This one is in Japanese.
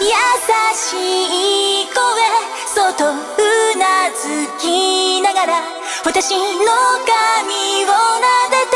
優しい声そっとうなずきながら私の髪を撫でて